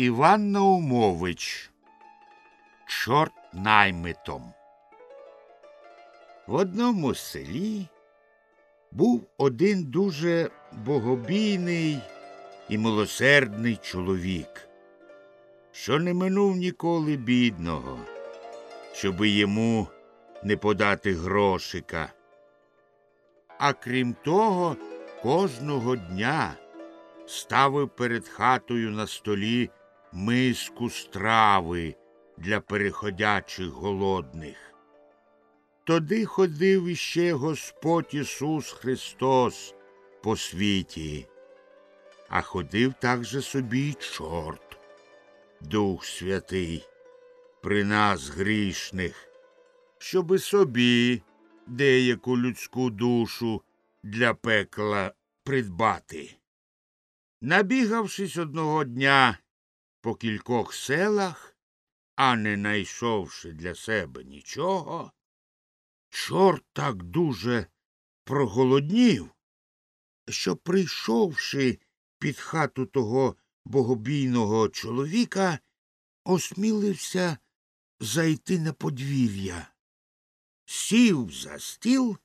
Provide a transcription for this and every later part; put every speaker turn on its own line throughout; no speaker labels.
Іван Наумович Чорт наймитом. В одному селі був один дуже богобійний і милосердний чоловік, що не минув ніколи бідного, щоби йому не подати грошика. А крім того, кожного дня ставив перед хатою на столі миску страви для переходячих голодних. Тоді ходив іще Господь Ісус Христос по світі, а ходив также собі й чорт, Дух Святий, при нас грішних, щоби собі деяку людську душу для пекла придбати. Набігавшись одного дня по кількох селах, а не найшовши для себе нічого, чорт так дуже проголоднів, що, прийшовши під хату того богобійного чоловіка, осмілився зайти на подвір'я, сів за стіл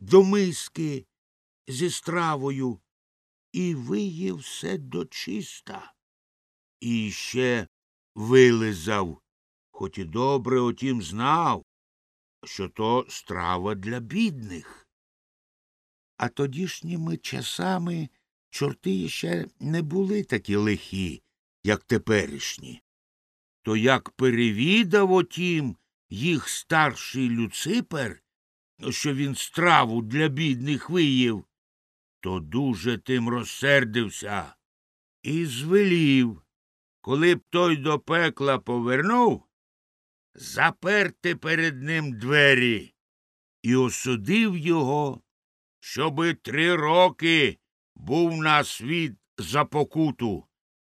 до миски зі стравою і виїв все дочиста. І ще вилизав, хоч і добре отім знав, що то страва для бідних. А тодішніми часами чорти ще не були такі лихі, як теперішні. То як перевідав отім їх старший Люципер, що він страву для бідних виїв, то дуже тим розсердився і звелів, коли б той до пекла повернув, заперти перед ним двері і осудив його, щоби три роки був на світ за покуту,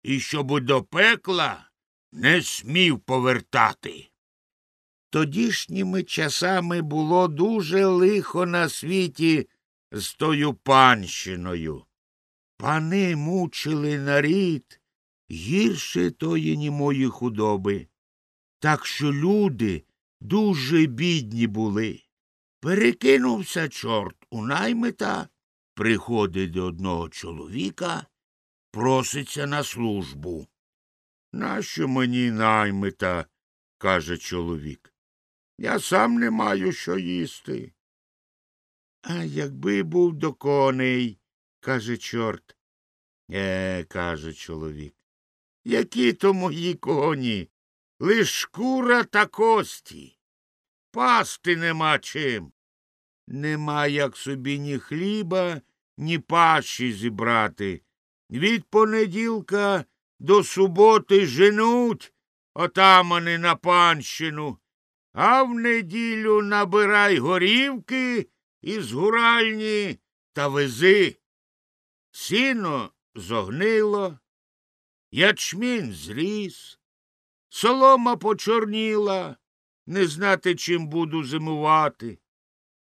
і щоби до пекла не смів повертати. Тодішніми часами було дуже лихо на світі з тою панщиною. Пани мучили нарід гірше тої німої худоби. Так що люди дуже бідні були. Перекинувся чорт у наймита, приходить до одного чоловіка, проситься на службу. Нащо мені наймита? каже чоловік. Я сам не маю що їсти. А якби був до коней, каже чорт. Е, каже чоловік. Які то мої коні? Лиш шкура та кості. Пасти нема чим. Нема як собі ні хліба, ні пащі зібрати. Від понеділка до суботи женуть отамани на панщину, а в неділю набирай горівки із гуральні та вези. Сіно зогнило, ячмінь зріс, солома почорніла, не знати, чим буду зимувати.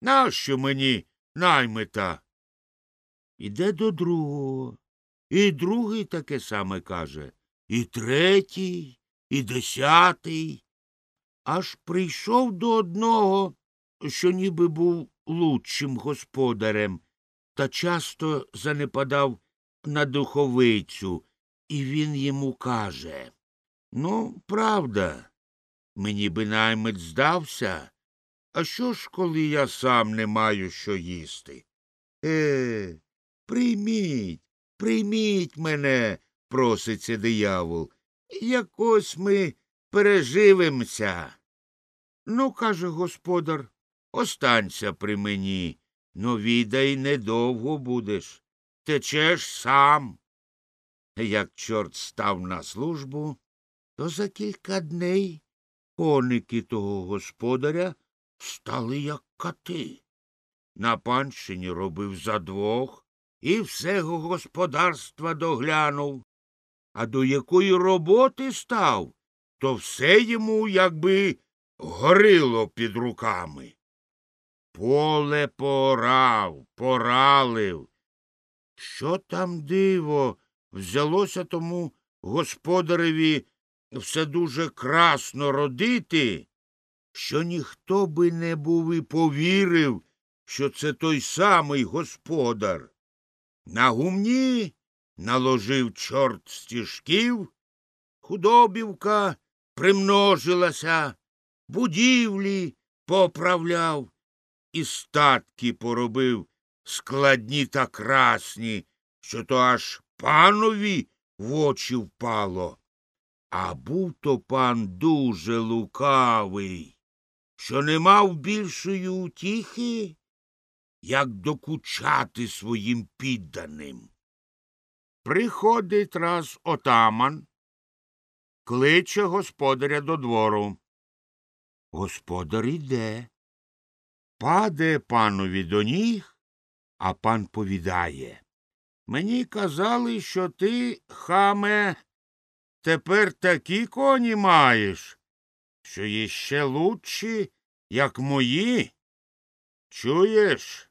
Нащо мені наймита? Іде до другого. І другий таке саме каже, і третій, і десятий. Аж прийшов до одного, що ніби був лучшим господарем, та часто занепадав на духовицю, і він йому каже Ну, правда, мені би наймит здався. А що ж, коли я сам не маю що їсти? Е, прийміть, прийміть мене, проситься диявол. Якось ми переживемося. Ну, каже господар, останься при мені, но відай недовго будеш. Течеш сам. Як чорт став на службу, то за кілька дней коники того господаря стали як кати. На панщині робив за двох і всего господарства доглянув. А до якої роботи став, то все йому якби горило під руками. Поле порав, поралив. Що там диво взялося тому господареві все дуже красно родити, що ніхто би не був і повірив, що це той самий господар. На гумні наложив чорт стіжків, худобівка примножилася, будівлі поправляв і статки поробив складні та красні, що то аж панові в очі впало. А був то пан дуже лукавий, що не мав більшої утіхи, як докучати своїм підданим. Приходить раз отаман, кличе господаря до двору. Господар іде. Паде панові до ніг, а пан повідає. Мені казали, що ти, хаме, тепер такі коні маєш, що іще лучші, як мої. Чуєш?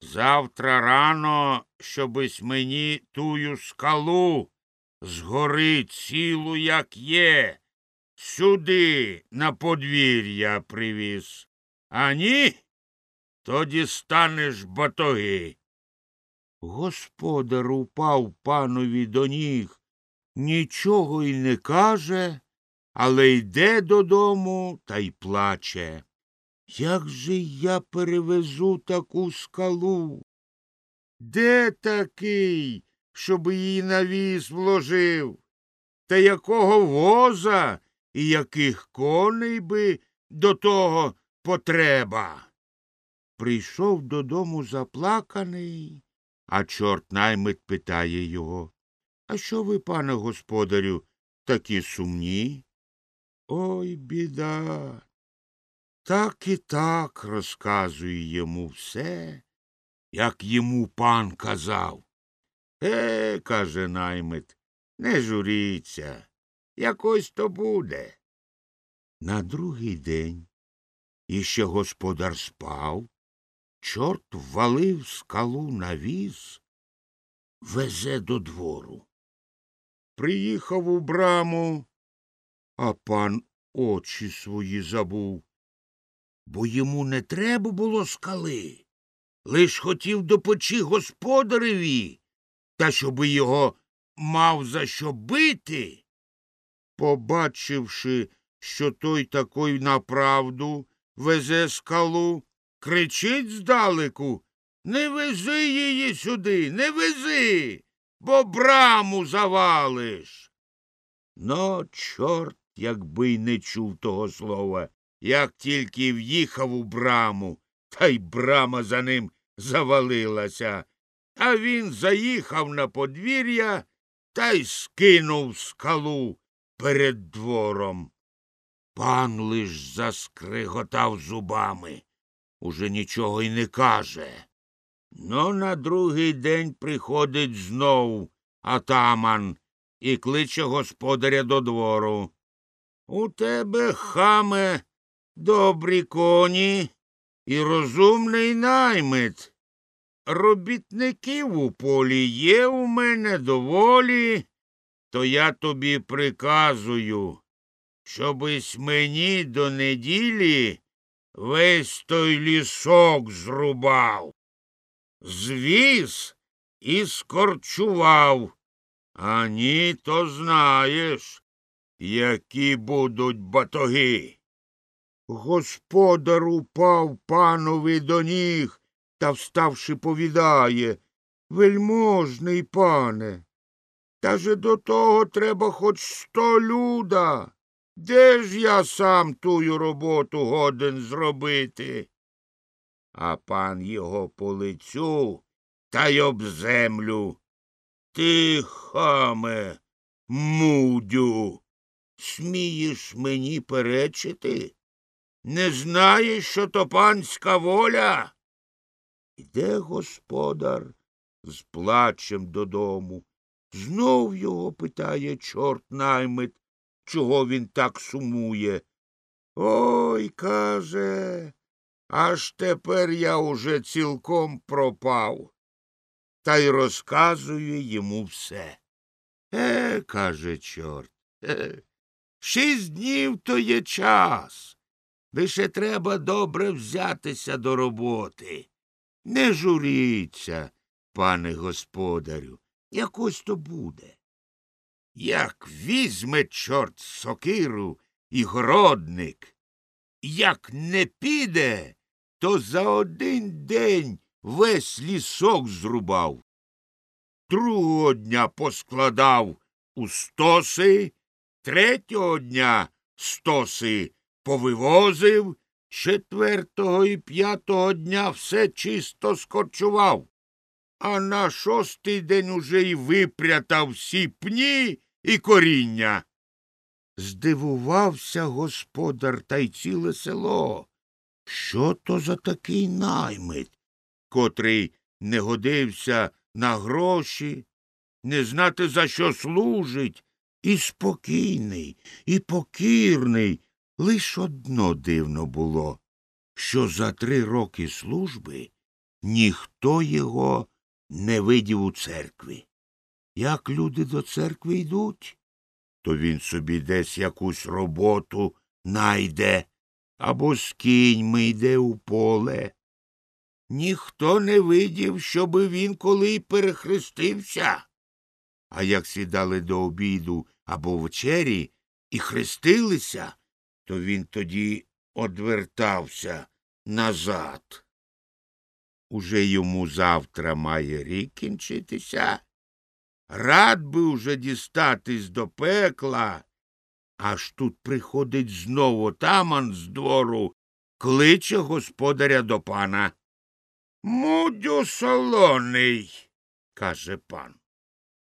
Завтра рано, щобись мені тую скалу згори цілу, як є, сюди на подвір'я привіз. А ні, тоді станеш батоги. Господар упав панові до ніг, нічого й не каже, але йде додому та й плаче. Як же я перевезу таку скалу? Де такий, щоб її на віз вложив? Та якого воза і яких коней би до того потреба? Прийшов додому заплаканий, а чорт наймит питає його. А що ви, пане господарю, такі сумні? Ой, біда. Так і так розказує йому все, як йому пан казав. Е, каже наймит, не журіться, якось то буде. На другий день іще господар спав, чорт ввалив скалу на віз, везе до двору. Приїхав у браму, а пан очі свої забув бо йому не треба було скали, лиш хотів допочи господареві, та щоби його мав за що бити. Побачивши, що той такий направду везе скалу, кричить здалеку Не вези її сюди, не вези, бо браму завалиш. Но чорт, якби й не чув того слова, як тільки в'їхав у браму, та й брама за ним завалилася, а він заїхав на подвір'я та й скинув скалу перед двором. Пан лиш заскриготав зубами, уже нічого й не каже. Но на другий день приходить знов атаман і кличе господаря до двору. У тебе, хаме, добрі коні і розумний наймит. Робітників у полі є у мене доволі, то я тобі приказую, щобись мені до неділі весь той лісок зрубав, звіз і скорчував. А ні, то знаєш, які будуть батоги. Господар упав панові до ніг та, вставши, повідає Вельможний пане, та же до того треба хоч сто люда. Де ж я сам тую роботу годен зробити? А пан його по лицю та й об землю. Ти, хаме, мудю, смієш мені перечити? Не знаєш, що то панська воля? Іде господар з плачем додому. Знов його питає чорт наймит, чого він так сумує. Ой, каже, аж тепер я уже цілком пропав. Та й розказує йому все. Е, каже чорт. Е, шість днів то є час. Лише треба добре взятися до роботи. Не журіться, пане господарю, якось то буде. Як візьме чорт сокиру і городник, як не піде, то за один день весь лісок зрубав. Другого дня поскладав у стоси, третього дня стоси повивозив, четвертого і п'ятого дня все чисто скорчував, а на шостий день уже й випрятав всі пні і коріння. Здивувався господар та й ціле село. Що то за такий наймит, котрий не годився на гроші, не знати, за що служить, і спокійний, і покірний. Лиш одно дивно було, що за три роки служби ніхто його не видів у церкві. Як люди до церкви йдуть, то він собі десь якусь роботу найде або з кіньми йде у поле. Ніхто не видів, щоби він коли й перехрестився. А як сідали до обіду або вечері і хрестилися, то він тоді одвертався назад. Уже йому завтра має рік кінчитися. Рад би уже дістатись до пекла, аж тут приходить знову отаман з двору, кличе господаря до пана. Мудю солоний, каже пан.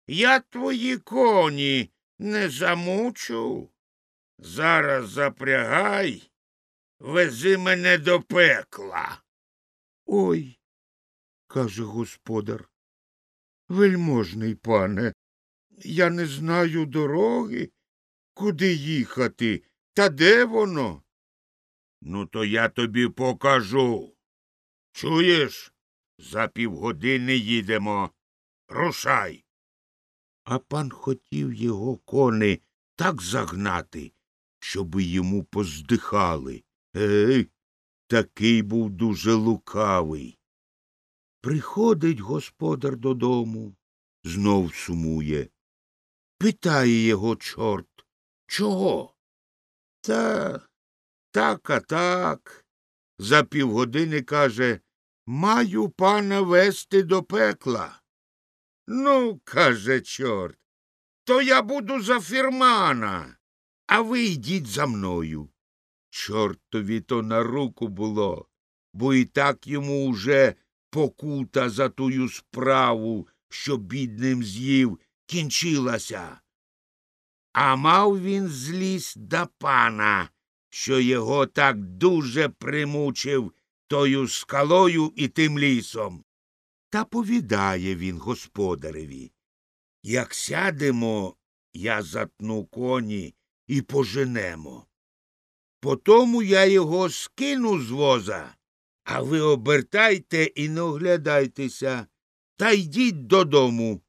Я твої коні не замучу. Зараз запрягай, вези мене до пекла. Ой, каже господар. Вельможний пане, я не знаю дороги, куди їхати, та де воно? Ну, то я тобі покажу. Чуєш? За півгодини їдемо. Рушай. А пан хотів його кони так загнати, щоби йому поздихали. Ей, такий був дуже лукавий. Приходить господар додому, знов сумує. Питає його чорт, чого? Та так, а так. За півгодини каже Маю пана вести до пекла. Ну, каже чорт, то я буду за фірмана, а ви йдіть за мною. Чортові то на руку було, бо і так йому уже покута за тую справу, що бідним з'їв, кінчилася. А мав він злість до пана, що його так дуже примучив тою скалою і тим лісом. Та повідає він господареві. Як сядемо, я затну коні і поженемо. Потому я його скину з воза, а ви обертайте і не оглядайтеся, та йдіть додому.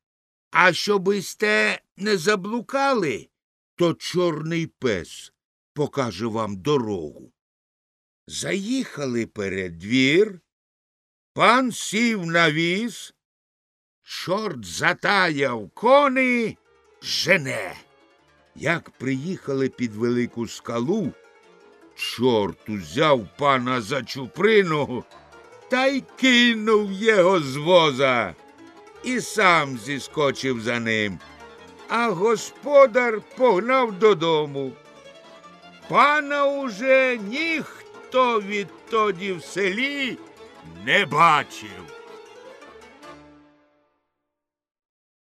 А щоби сте не заблукали, то чорний пес покаже вам дорогу. Заїхали перед двір, пан сів на віз, чорт затаяв кони, жене. Як приїхали під велику скалу, чорт узяв пана за чуприну та й кинув його з воза і сам зіскочив за ним, а господар погнав додому. Пана уже ніхто відтоді в селі не бачив.